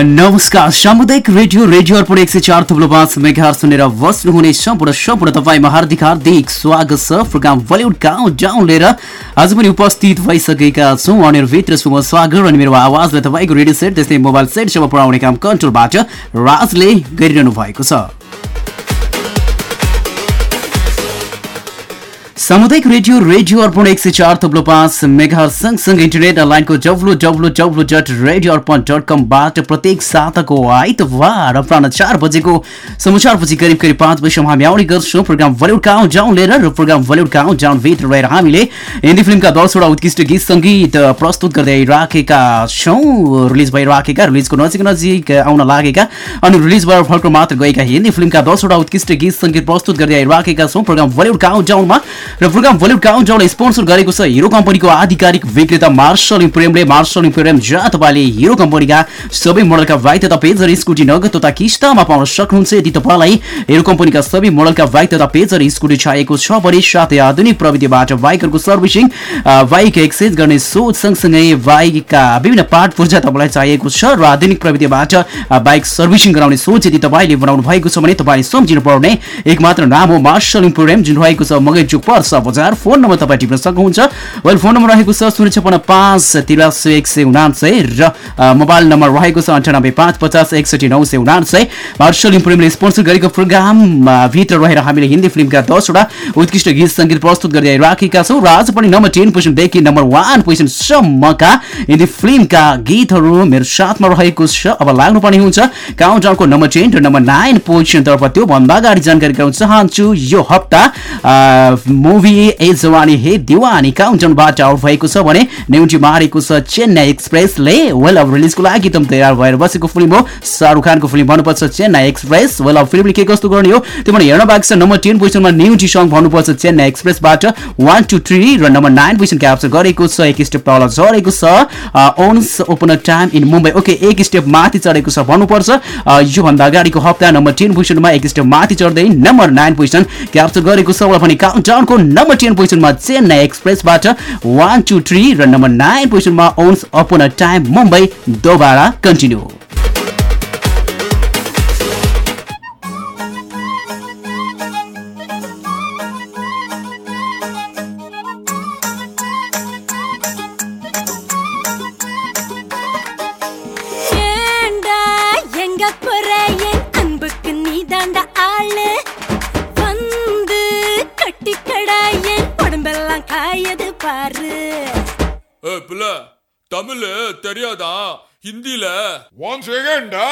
नमस्कार सामुदायिक radio radio अर्पण एक सय चार थुप्रो पाँच मेघार सुनेर बस्नुहुने सम्पूर्ण सम्पूर्ण तपाईँमा हार्दिक हार्दिक स्वागत छ। प्रोग्राम बलिउड गाउँ डाउन लिएर आज पनि उपस्थित भइसकेका छौँ। अनिहरूभित्र शुभ स्वागत अनि मेरो आवाजलाई तपाईँको रेडियो सेट त्यस्तै मोबाइल सेटसम्म पुऱ्याउने काम कन्ट्रोलबाट राजले गरिरहनु भएको छ। सामुदायिक रेडियो रेडियो अर्पण एक सय चार थप्लो पाँच मेगा सँगसँगै इन्टरनेट लाइनको W W W dot radio Arpan dot कमबाट प्रत्येक साताको आइतबार अपराह चार बजेको समाचारपछि करिब करिब पाँच बजीसम्म हामी आउने गर्छौँ। प्रोग्राम बलिउड काउन्ट डाउन लिएर र प्रोग्राम बलिउड डाउन भित्र रहेर हामीले हिन्दी फिल्मका दसवटा उत्कृष्ट गीत सङ्गीत प्रस्तुत गर्दै राखेका छौँ। रिलिज भइराखेका रिलिजको नजिक नजिक आउन लागेका अनि रिलिज भएर फर्को मात्र गएका हिन्दी फिल्मका दसवटा उत्कृष्ट गीत सङ्गीत प्रस्तुत गर्दै आइराखेका छौँ। प्रोग्राम बलिउड काउन्ट डाउनमा र प्रोग्राम बलिउड काउन्टाउन स्पोन्सर गरेको छ हिरो कम्पनीको आधिकारिक विक्रेता मार्शल इम्प्रेमले। मार्शल इम्प्रेम जहाँ तपाईँले हिरो कम्पनीका सबै मोडलका बाइक तथा पेजर स्कुटी नगद तथा किस्तामा पाउन सक्नुहुन्छ यदि तपाईँलाई हिरो कम्पनीका सबै मोडलका बाइक तथा पेजर स्कुटी चाहिएको छ भने साथै आधुनिक प्रविधिबाट बाइकहरूको सर्भिसिङ बाइक एक्सचेन्ज गर्ने सोच सँगसँगै बाइकका विभिन्न पार्ट पूर्जा तपाईँलाई चाहिएको छ र आधुनिक प्रविधिबाट बाइक सर्भिसिङ गराउने सोच यदि तपाईँले बनाउनु भएको छ भने तपाईँले सम्झिनु पर्ने एक मात्र नाम हो मार्शल इम्प्रेम जुन रहेको छ मगै चुक पर्छ बजार फोन नम्बर तपाईँ टिप्न सक्नुहुन्छ। वेल फोन नम्बर रहेको छ शून्य छपन्न पाँच तिरासी एक सय उनासय र मोबाइल नम्बर रहेको छ अन्ठानब्बे पाँच पचास एकसठी नौ सय उनासय मार्शल इम्प्रुभमेन्टले स्पोन्सर गरेको प्रोग्राम भित्र रहेर हामीले हिन्दी फिल्मका दसवटा उत्कृष्ट गीत सङ्गीत प्रस्तुत गर्दै राखेका छौँ। र आज पनि नम्बर टेन पोजिसनदेखि नम्बर वान पोजिसनसम्मका हिन्दी फिल्मका गीतहरू मेरो साथमा रहेको छ। अब लाग्नुपर्ने हुन्छ काउन्टाउनको नम्बर टेन र नम्बर नाइन पोजिसनतर्फ त्योभन्दा अगाडि जानकारी गराउन चाहन्छु। यो हप्ता मुभी ए जवानी हे दिवानी काउन्टाउनबाट आउट भएको छ भने न्युटी मारेको छ चेन्नाई एक्सप्रेसले वेल अफ रिलिजको लागि एकदम तयार भएर बसेको फिल्म हो। शाहरुख खानको फिल्म भन्नुपर्छ चेन्नाई एक्सप्रेस वेल अफ फिल्मले के कस्तो गर्ने हो? त्यो पनि हेर्न बाँकी छ नम्बर टेन पोजिसनमा न्युटी सङ्ग भन्नुपर्छ चेन्नाई एक्सप्रेसबाट वान टू थ्री र नम्बर नाइन पोजिसन क्याप्चर गरेको छ। एक स्टेप तल झरेको छ। Once upon time in Mumbai okay एक स्टेप माथि चढेको छ भन्नुपर्छ। योभन्दा अगाडिको हप्ता नम्बर टेन पोजिसनमा एक स्टेप माथि चढ्दै नम्बर नाइन पोजिसन क्याप्चर गरेको छ। भने काउन्टाउनको नम्बर टेन पोजिसनमा चेन्नाई एक्सप्रेसबाट वान टू थ्री र नम्बर नाइन पोजिसनमा once upon a time Mumbai Dobaara continue. தெரியாதா ஹிந்தில ஒன் செகண்டா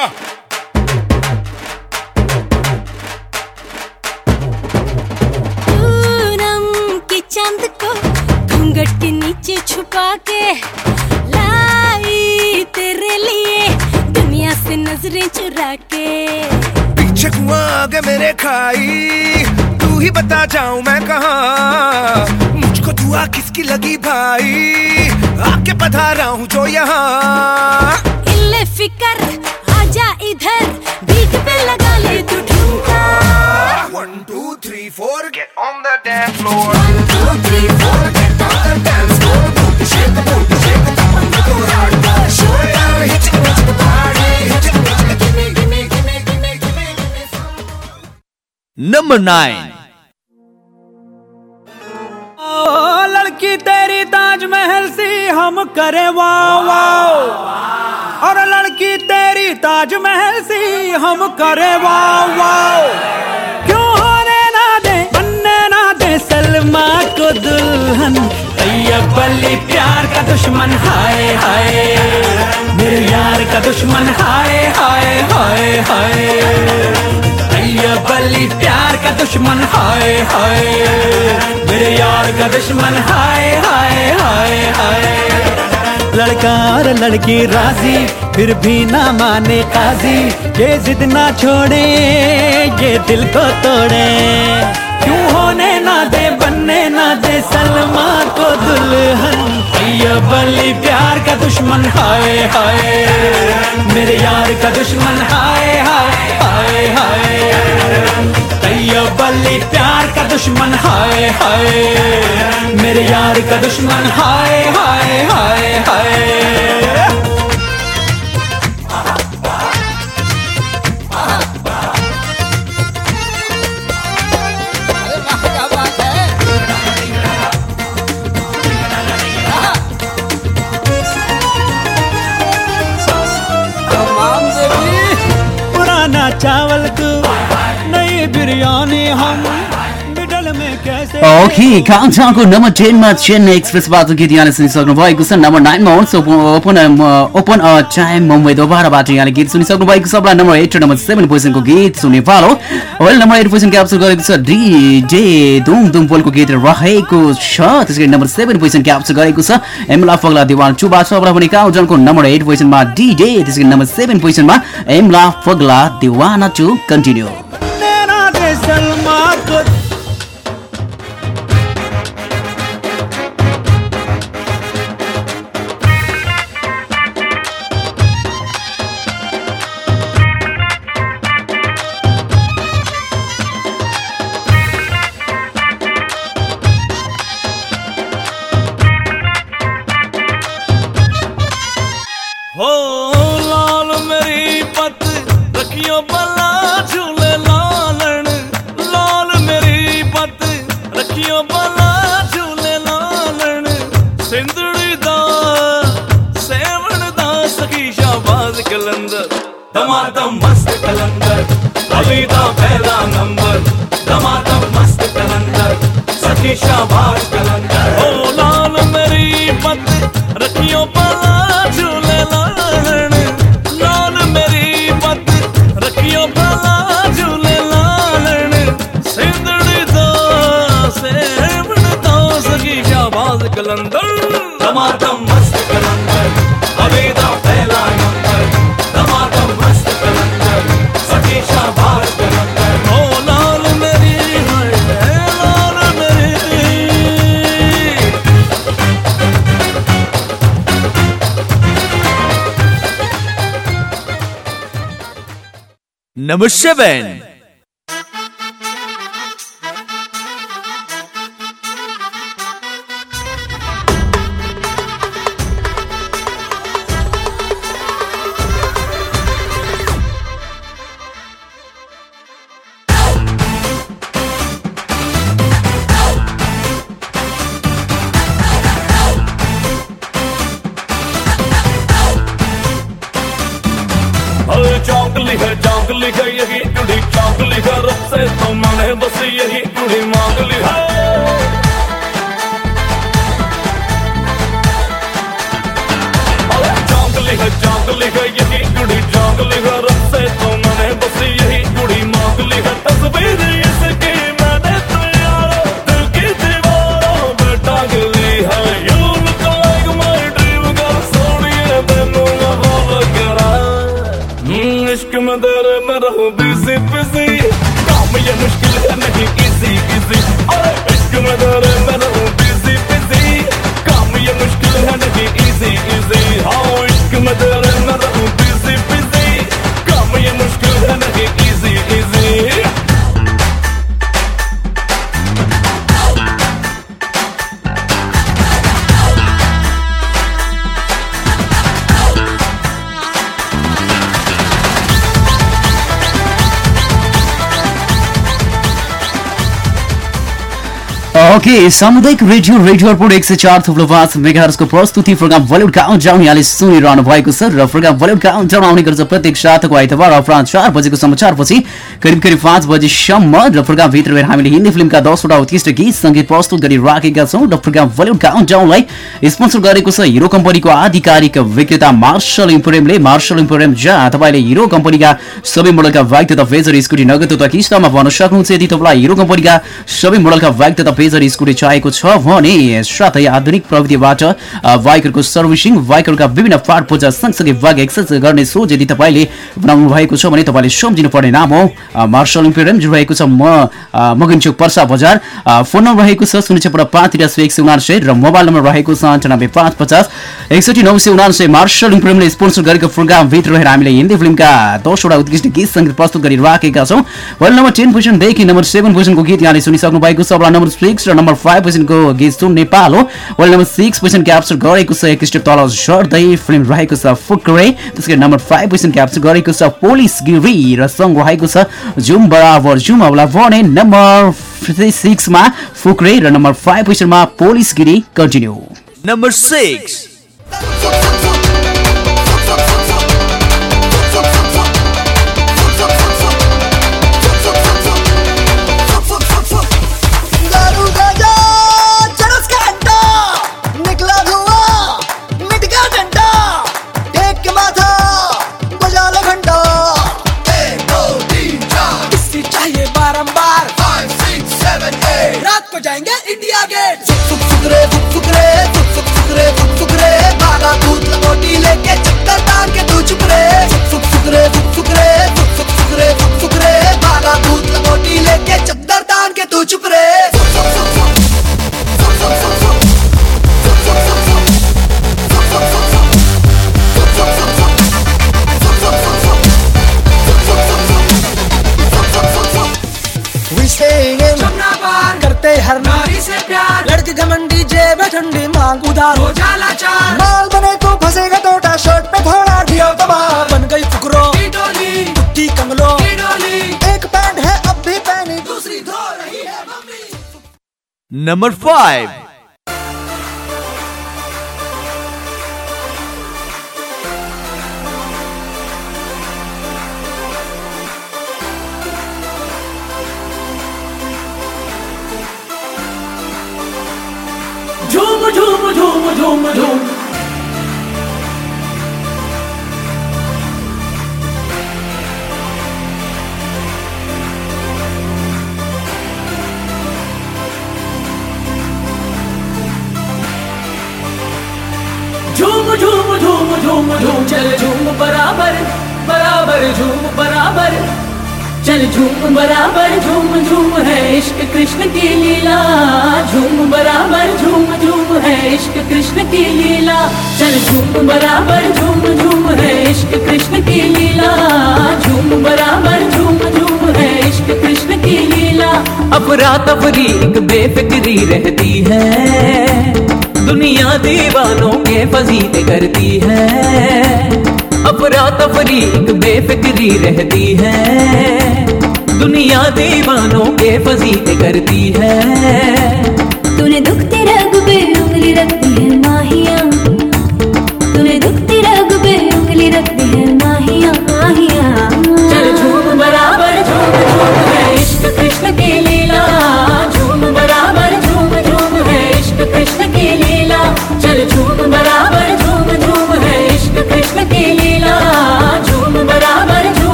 पूनम की चांद को घूंघट के नीचे छुपा के लाई तेरे लिए दुनिया से नजरें चुरा के पीछे कुआं आगे मेरे खाई तू ही बता जाऊं मैं कहा मुझको दुआ किसकी लगी भाई आके पधारा हूँ जो यहाँ। इल्ले फिकर आजा इधर बीट पे लगा ले तू ठुमका one two three four get on the floor one two three four get on the floor shake shake को राड का hitch hitch party hitch hitch gimme gimme gimme gimme gimme number 9 हम करे wow wow और लड़की तेरी Taj Mahal C हम करे वाओ वाओ क्यों होने ना दे, बनने ना दे सलमा को दुल्हन? अली प्यार का दुश्मन, हाय हाय। मेरे यार का दुश्मन, हाय हाय हाय हाय। अली प्यार का दुश्मन, हाय हाय। मेरे यार का दुश्मन, हाय हाय हाय हाय। लड़का और लड़की राज़ी, फिर भी ना माने काजी। ये जिद ना छोड़े, ये दिल को तोड़े। क्यों होने ना दे, बनने ना दे सलमा को दुल्हन? अली प्यार का दुश्मन, हाय हाय। मेरे यार का दुश्मन, हाय हाय हाय हाय। अली प्यार का दुश्मन, हाय हाय। मेरे यार का दुश्मन, हाय हाय हाय हाय। बिरयानी हम ओके काउन्टाउनको नम्बर टेनमा चेन्नई एक्सप्रेसबाट गीत यहाँले सुनिसक्नु भएको छ। नम्बर नाइनमा once upon upon a time Mumbai दोबाराबाट यहाँले गीत सुनिसक्नु भएको छ। नम्बर एट र नम्बर सेभेन पोजिसनको गीत सुन्ने पालो। Well number eight position capture गरेको छ डिजे धुम धुम पोलको गीत रहेको छ। त्यसै गरी नम्बर सेभेन पोजिसन क्याप्चर गरेको छ। एमला पगला दिवान चुबाट सबलाई पनि काउन्टाउनको नम्बर एट पोजिसनमा डिजे त्यसै गरी नम्बर सेभेन पोजिसनमा एमला पगला दिवाना टु कन्टिन्यू को हो लाल मेरी पत रखियो बला शाबाज कलंदर ओ लाल मेरी पत रखियो बला झूले लालन लाल मेरी पत रखियो बला झूले लालन सिंदड़ी दा सेवण दा सखी शाबाज कलंदर। नमस्ते बहन ओके सामुदायिक रेडियो रेडियो अर्पण एक सय चार थुप्रो पाँच मेगाहरूको प्रस्तुति प्रोग्राम बलिउड काउन्ट डाउन यहाँले सुनिरहनु भएको छ र प्रोग्राम बलिउड काउन्ट डाउन आउने गर्छ प्रत्येक सातको आइतबार अपरान्ह चार बजेको समाचारपछि करिब करिब पाँच बजीसम्म र प्रोग्रामभित्र रहेर हामीले हिन्दी फिल्मका दसवटा उत्कृष्ट गीत सङ्गीत प्रस्तुत गरिराखेका छौँ र प्रोग्राम बलिउड काउन्ट डाउनलाई स्पोन्सर गरेको छ हिरो कम्पनीको आधिकारिक विक्रेता मार्शल इम्पोरियमले। मार्शल इम्पोरियम जहाँ तपाईँले हिरो कम्पनीका सबै मोडलका बाइक तथा फेजर स्कुटी नगद तथा किस्तामा भर्न सक्नुहुन्छ। यदि तपाईँलाई हिरो कम्पनीका सबै मोडलका बाइक तथा फेजर स्कुटी चाहिएको छ। भने साथै आधुनिक प्रविधिबाट बाइकहरूको सर्भिसिङ बाइकहरूका विभिन्न पार्ट पूजा सँगसँगै बाइक एक्सचेन्ज गर्ने सोच यदि तपाईँले बनाउनु भएको छ भने तपाईँले सम्झिनु पर्ने नाम हो अ, मार्शल इम्पेरियम जो रहेको छ म मगनचोक पर्सा बजार। फोन नम्बर रहेको छ शून्य छपन्न पाँच तिरासी एक सय उनासय र मोबाइल नम्बर रहेको छ अन्ठानब्बे पाँच पचास एकसठी नौ सय उनासय मार्शल इम्पेरियमले स्पोन्सर गरेको प्रोग्रामभित्र रहेर हामीले हिन्दी फिल्मका दसवटा उत्कृष्ट गीत सङ्गीत प्रस्तुत गरिराखेका छौँ। वेल नम्बर टेन पोजिसनदेखि नम्बर सेभेन पोजिसनको गीत यहाँले सुनिसक्नु भएको छ। नम्बर सिक्स र नम्बर फाइभ पोजिसनको गीत सुन नेपाल हो well number six position capture गरेको छ एक स्टेप तल झर्दै फिल्म रहेको छ फुक्रे त्यसै गरी नम्बर फाइभ पोजिसन क्याप्चर गरेको छ पोलिस गिरी र सङ्ग रहेको छ जुम बराबर जुम अबला भने नम्बर सिक्समा फुक्रे र नम्बर फाइभ पोजिसनमा Policegiri continue Number six. Number 5. चल झूम बराबर बराबर झूम बराबर। चल झूम बराबर, झूम झूम है इश्क कृष्ण की लीला। झूम बराबर, झूम झूम है इश्क कृष्ण की लीला। चल झूम बराबर, झूम झूम है इश्क कृष्ण की लीला। झूम बराबर, झूम झूम है इश्क कृष्ण की लीला। अफरा तफरी एक बेफिक्री रहती है। दुनिया दीवानों के फजीत करती है। अपरा तफरी बेफिक्री रहती है। दुनिया दीवानों के फजीत करती है। तूने दुखते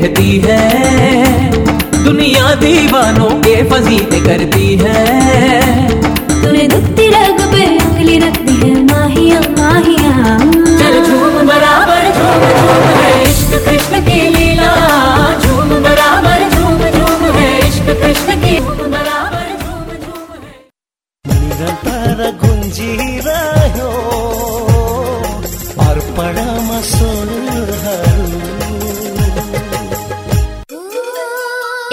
रहती है। दुनिया दीवानों के फजीते करती है।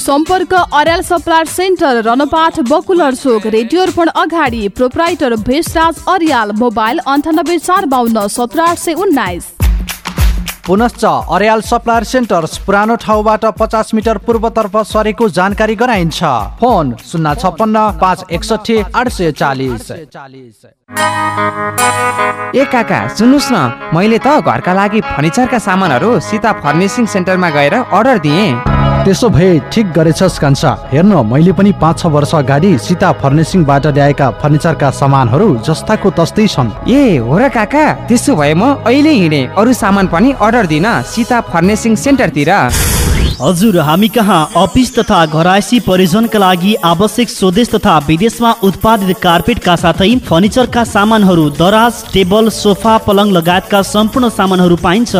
सम्पर्क अर्याल सप्लायर सेन्टर रनपाठ बकुलर चोक रेडियो अर्पण अगाडि प्रोप्राइटर भेषराज अर्याल मोबाइल अन्ठानब्बे चार बाहन्न सत्र आठ सय उन्नाइस। पुनश्च अर्याल सप्लायर सेन्टर्स पुरानो ठाउँबाट पचास मिटर पूर्वतर्फ सरेको जानकारी गराइन्छ। फोन शून्य छप्पन्न पाँच एकसठी आठ सय चालिस। ए काका सुन्नुहोस् न मैले त घरका लागि फर्निचरका सामानहरू सीता फर्निसिङ सेन्टरमा गएर अर्डर दिएँ। त्यसो भए ठिक गरेछस् कान्छा। हेर्न मैले पनि पाँच छ वर्ष अगाडि सीता फर्निसिङबाट ल्याएका फर्निचरका सामानहरू जस्ताको तस्तै छन्। ए हो र काका। त्यसो भए म अहिले हिँडेँ। अरू सामान पनि अर्डर दिन सीता फर्निसिङ सेन्टरतिर। हजुर हामी कहाँ? अफिस तथा घरायसी परियोजनका लागि आवश्यक स्वदेश तथा विदेशमा उत्पादित कार्पेटका साथै फर्निचरका सामानहरू दराज टेबल सोफा पलङ लगायतका सम्पूर्ण सामानहरू पाइन्छ।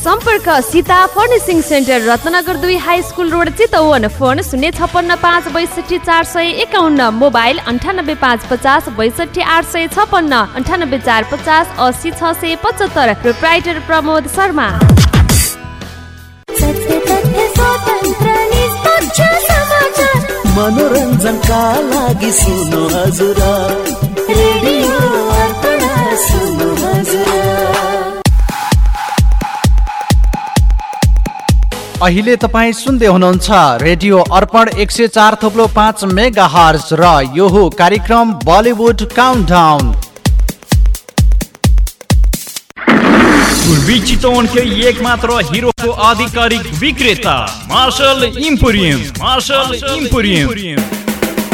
सम्पर्क सीता फर्निसिङ सेन्टर रत्नगर दुई high school road Chitwan. Phone शून्य छप्पन्न पाँच बैसठी चार सय एकाउन्न। मोबाइल अन्ठानब्बे पाँच पचास बैसठी आठ सय छप्पन्न। अन्ठानब्बे चार पचास असी छ सय पचहत्तर। प्रोप्राइटर प्रमोद शर्मा। मनोरञ्जनका लागि सुन्नु हजुर। रेडियो अर्पण सुन्नु हजुर। अहिले तपाईँ सुन्दै हुनुहुन्छ रेडियो अर्पण एक सय चार थोप्लो पाँच मेगा हर्स र यो हो कार्यक्रम बलिउड काउन्टाउन पूर्वी चितवनकै एक मात्र हिरोको आधिकारिक विक्रेता मार्शल इम्पोरियम मार्शल इम्पोरियम।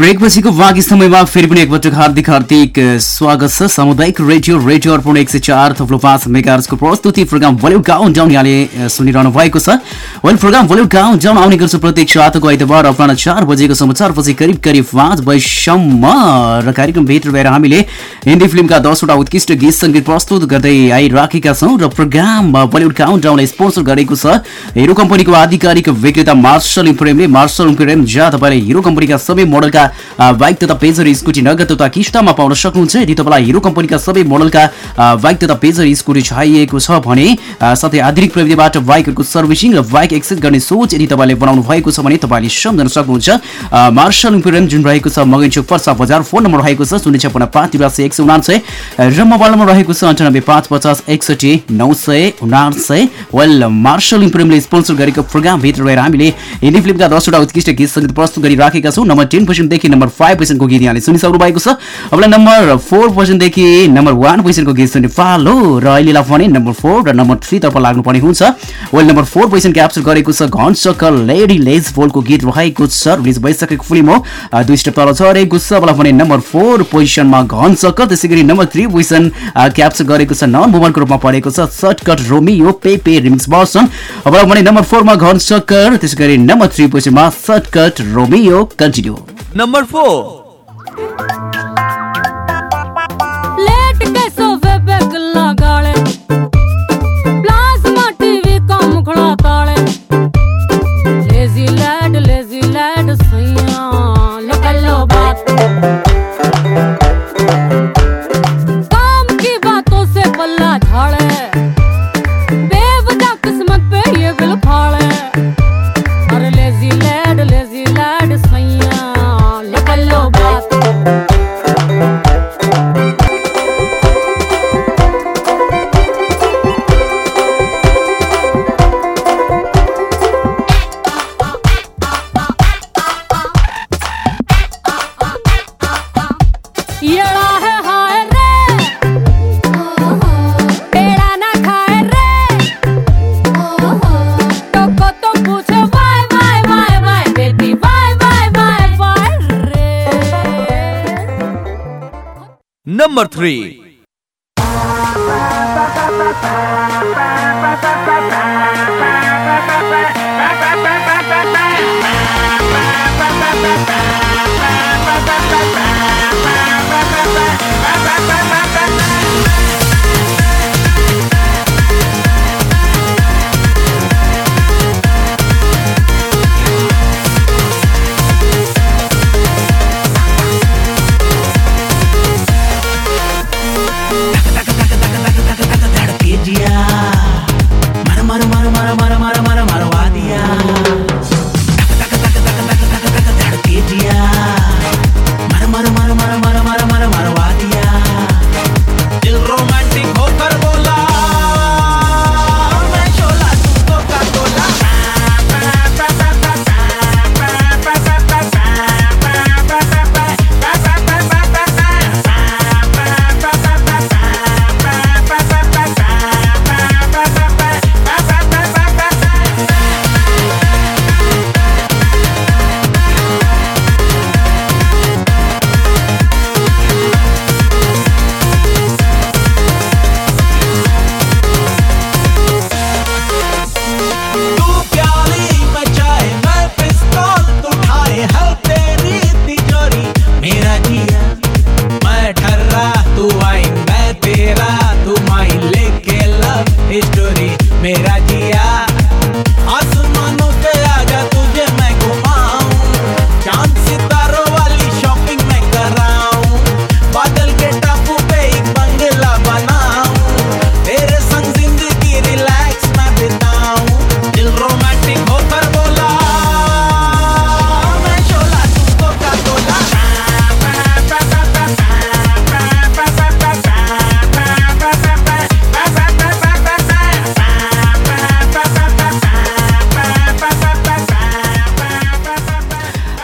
ब्रेकपछिको बाँकी समयमा फेरि पनि एकपटक हार्दिक हार्दिक स्वागत छ। सामुदायिक रेडियो रेडियो अर्पण एक सय चार थप्लो पाँच मेगार्सको प्रस्तुति प्रोग्राम बलिउड काउन्ट डाउन यहाँले सुनिरहनु भएको छ। Well programme Bollywood countdown आउने गर्छ प्रत्येक सातको आइतबार अपराह चार बजेको समाचारपछि करिब करिब पाँच बजीसम्म र कार्यक्रमभित्र भएर हामीले हिन्दी फिल्मका दसवटा उत्कृष्ट गीत सङ्गीत प्रस्तुत गर्दै आइराखेका छौँ र प्रोग्राम बलिउड काउन्ट डाउनलाई स्पोन्सर गरेको छ हिरो कम्पनीको आधिकारिक विक्रेता मार्शल इम्प्रेमले मार्शल इम्प्रेम जहाँ तपाईँले हिरो कम्पनीका सबै मोडलका बाइक तथा पेजर स्कुटी नगद तथा किस्तामा पाउन सक्नुहुन्छ। यदि तपाईँलाई हिरो कम्पनीका सबै मोडलका बाइक तथा पेजर स्कुटी चाहिएको छ भने साथै आधुनिक प्रविधिबाट बाइकहरूको सर्भिसिङ र बाइक एक्सेस गर्ने सोच यदि तपाईँले बनाउनु भएको छ भने तपाईँले सम्झन सक्नुहुन्छ। अ, मार्शल इम्पेरियम जुन रहेको छ मगैचोक पर्सा बजार फोन नम्बर रहेको छ शून्य छपन्न पाँच तिरासी एक सय उनासय र मोबाइल नम्बर रहेको छ अन्ठानब्बे पाँच पचास एकसठी नौ सय उनासय वेल मार्शल इम्पेरियमले स्पोन्सर गरेको प्रोग्रामभित्र रहेर हामीले हिन्दी फिल्मका दसवटा उत्कृष्ट गीत सङ्गीत प्रस्तुत गरिराखेका छौँ। नम्बर टेन पर्सेन्टदेखि नम्बर फाइभ पर्सेन्टको गीत यहाँले सुनिसक्नु भएको छ। अब नम्बर फोर पर्सेन्टदेखि नम्बर वान पर्सेन्टको गीत सुन्ने पालो र अहिलेलाई भने नम्बर फोर र नम्बर थ्रीतर्फ लाग्नुपर्ने हुन्छ। Well number four percent capture गरेको छ घन सकल लेडी लेज बोलको गीत रहेको छ। रिलिज भइसकेको फिल्म हो। दुई स्टेप तल झरेको छ। अब भने नम्बर फोर पोजिसनमा घन सकल त्यसै गरी नम्बर थ्री पोजिसन क्याप्चर गरेको छ। नन वुमनको रूपमा परेको छ। सर्टकट रोमियो पेपे रिमिक्स भर्सन अब भने नम्बर फोरमा घन सक्कर त्यसै गरी नम्बर थ्री पोजिसनमा shortcut Romeo continue Number 4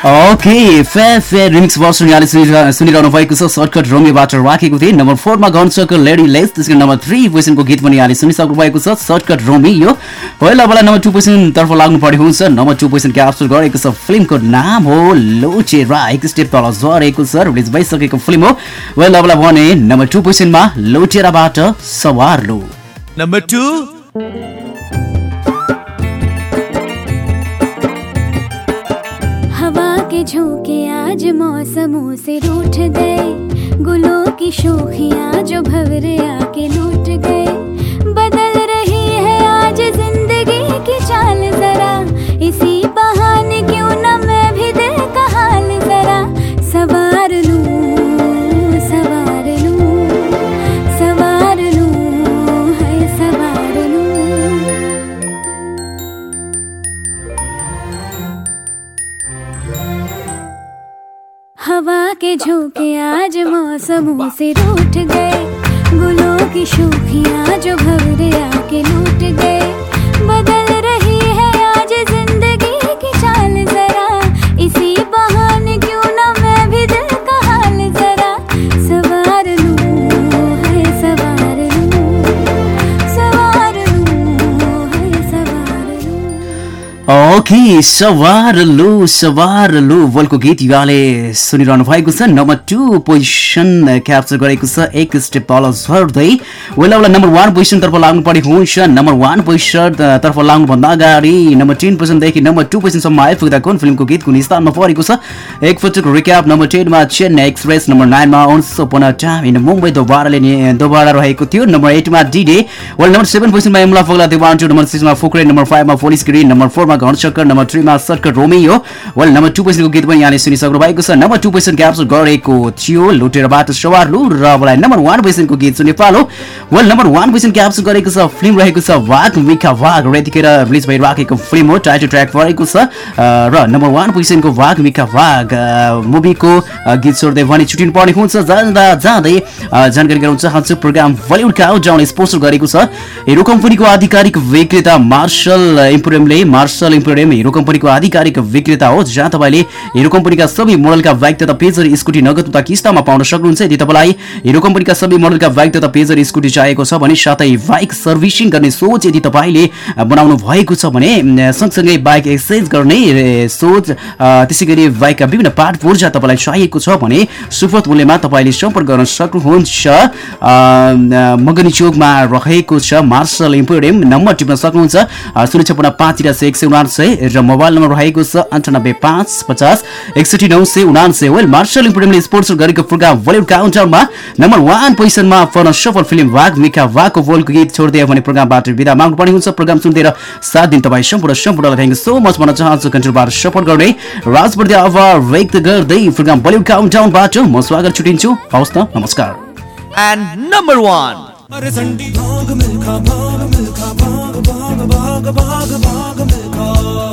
okay fair fair remix version यहाँले सुनिरह- सुनिरहनु भएको छ सर्टकट रोमियोबाट राखेको थिएँ। नम्बर फोरमा गन सर्कल लेडी लेस त्यसको नम्बर थ्री पोजिसनको गीत पनि यहाँले सुनिसक्नु भएको छ सर्टकट रोमी यो पहिला बेला नम्बर टू पोजिसनतर्फ लाग्नु पर्ने हुन्छ। नम्बर टू पोजिसन क्याप्चर गरेको छ फिल्मको नाम हो लोचेरा। एक स्टेप तल झरेको छ रिलिज भइसकेको फिल्म हो। पहिला बेला भने नम्बर टू पोजिसनमा लोचेराबाट सवार लो। नम्बर टू के झोंके आज मौसमों से रूठ गए। गुलों की शोखियाँ जो भवरे आके लूट गए। बदल रही है आज ज़िंदगी। मौसमों से रूठ गए। गुलों की शूखियाँ जो भवरे आके लूट गए। ओके सवार लो सवार लो बोलको गीत युवाले सुनिरहनु भएको छ। नम्बर टू पोजिसन क्याप्चर गरेको छ एक स्टेप तल झर्दै वेला वेला नम्बर वान पोजिसनतर्फ लाग्नु पर्ने हुन्छ। नम्बर वान पोजिसन तर्फ लाग्नुभन्दा अगाडि नम्बर टेन पोजिसनदेखि नम्बर टू पोजिसनसम्म आइपुग्दा कुन फिल्मको गीत कुन स्थानमा परेको छ? एक पटक रिक्याप नम्बर टेनमा चेन्नई एक्सप्रेस नम्बर नाइनमा once upon a time in Mumbai दोबाराले दोबारा रहेको थियो। Number एटमा D Day well number seven पोजिसनमा एमला फोगला देवान टू नम्बर सिक्समा फोक्रे नम्बर फाइभमा पोलिस ग्रिन नम्बर फोरमा Ghanchakkar number थ्रीमा shortcut Romeo well number two पोजिसनको गीत पनि यहाँले सुनिसक्नु भएको छ। नम्बर टू पोजिसन क्याप्चर गरेको थियो लुटेरबाट सवार लु र मलाई नम्बर वान पोजिसनको गीत सुने पालो। Well number one position capture गरेको छ फिल्म रहेको छ वाघ मिखा वाघ र यतिखेर रिलिज भइराखेको फिल्म हो टाइटल ट्र्याक परेको छ। र नम्बर वान पोजिसनको वाघ मिखा वाघ मुभीको गीत छोड्दै भने छुटिनु पर्ने हुन्छ। जाँदा जाँदै जानकारी गराउन चाहन्छु प्रोग्राम बलिउडका आउट स्पोन्सर गरेको छ। हिरो कम्पनीको आधिकारिक विक्रेता मार्शल इम्पोरियमले मार्शल इम्पोरियम हिरो कम्पनीको आधिकारिक विक्रेता हो जहाँ तपाईँले हिरो कम्पनीका सबै मोडलका बाइक तथा पेजर स्कुटी नगद तथा किस्तामा पाउन सक्नुहुन्छ। यदि तपाईँलाई हिरो कम्पनीका सबै मोडलका बाइक तथा पेजर स्कुटी चाहिएको छ भने साथै बाइक सर्भिसिङ गर्ने सोच यदि तपाईँले बनाउनु भएको छ भने सँगसँगै बाइक एक्सचेन्ज गर्ने सोच त्यसै गरी बाइकका विभिन्न पार्ट पूर्जा तपाईँलाई चाहिएको छ भने सुपथ मूल्यमा तपाईँले सम्पर्क गर्न सक्नुहुन्छ। मगनी चोकमा रहेको छ मार्शल इम्पोरियम नम्बर टिप्न सक्नुहुन्छ। शून्य छपन्न पाँच तिरासी एक सय उनासय र मोबाइल नम्बर रहेको छ अन्ठानब्बे पाँच पचास एकसठी नौ सय उनासय वेल मार्शल इम्पोरियमले स्पोन्सर गरेको प्रोग्राम बलिउड काउन्टरमा नम्बर वान पोजिसनमा पर्न सफल फिल्म वाघ मिका वाघको बोलको गीत छोडिदियो भने प्रोग्रामबाट विदा माग्नु पर्ने हुन्छ। प्रोग्राम सुन्दै र साथ दिन तपाईँ सम्पूर्ण सम्पूर्णलाई थ्याङ्क सो मच भन्न चाहन्छु। कन्ट्रोलबाट सपोर्ट गर्ने राजप्रति आभार व्यक्त गर्दै प्रोग्राम बलिउड काउन्टाउनबाट म स्वागत छुटिन्छु। हवस् त नमस्कार। एन्ड नम्बर वान अरे संडी भाग मिल्खा भाग मिल्खा भाग भाग भाग भाग भाग